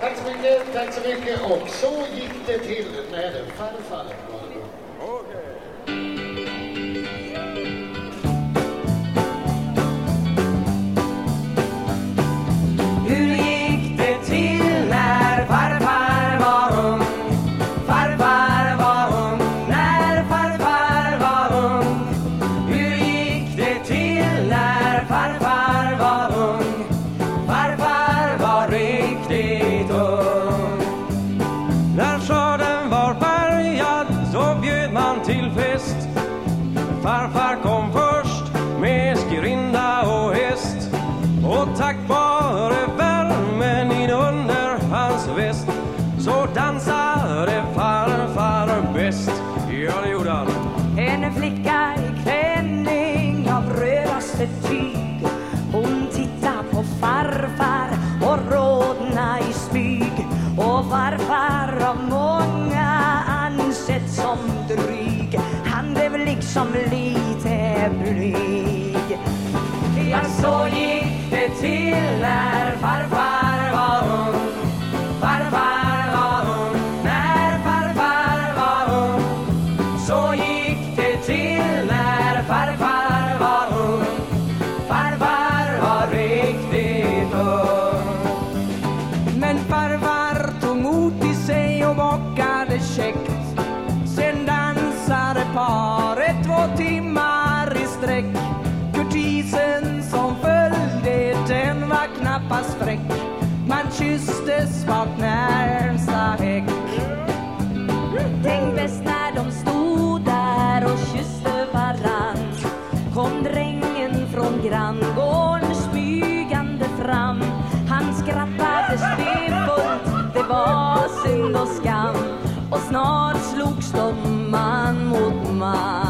Tack så mycket, tack så mycket. Och så gick det till med farfar. var tack vare värmen inunder hans väst så dansade farfar bäst. Ja, det gjorde han. En flicka i klänning av rödaste tyg Hon tittar på farfar och rodna i smyg Och farfar av många ansett som dryg Han blev liksom lite blyg Ja, så gick Man kysstes bak närmsta häck. Tänk bäst när de stod där och kysste varann. Kom drängen från granngården smygande fram. Han skrattade stenfullt, det var synd och skam. Och snart slogs de man mot man.